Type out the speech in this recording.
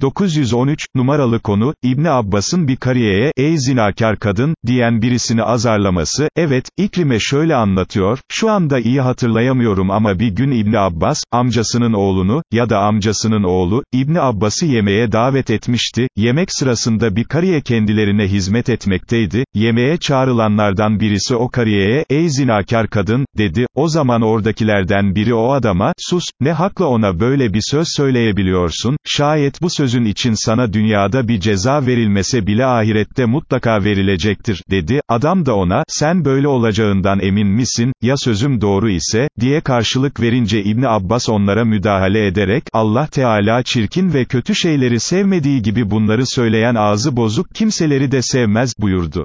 913, numaralı konu, İbni Abbas'ın bir kariyeye, ey zinakar kadın, diyen birisini azarlaması, evet, İkrime şöyle anlatıyor, şu anda iyi hatırlayamıyorum ama bir gün İbni Abbas, amcasının oğlunu, ya da amcasının oğlu, İbni Abbas'ı yemeğe davet etmişti, yemek sırasında bir kariye kendilerine hizmet etmekteydi, yemeğe çağrılanlardan birisi o kariyeye, ey zinakar kadın, dedi, o zaman oradakilerden biri o adama, sus, ne hakla ona böyle bir söz söyleyebiliyorsun, şayet bu sözün için sana dünyada bir ceza verilmese bile ahirette mutlaka verilecektir, dedi, adam da ona, sen böyle olacağından emin misin, ya sözüm doğru ise, diye karşılık verince İbni Abbas onlara müdahale ederek, Allah Teala çirkin ve kötü şeyleri sevmediği gibi bunları söyleyen ağzı bozuk kimseleri de sevmez, buyurdu.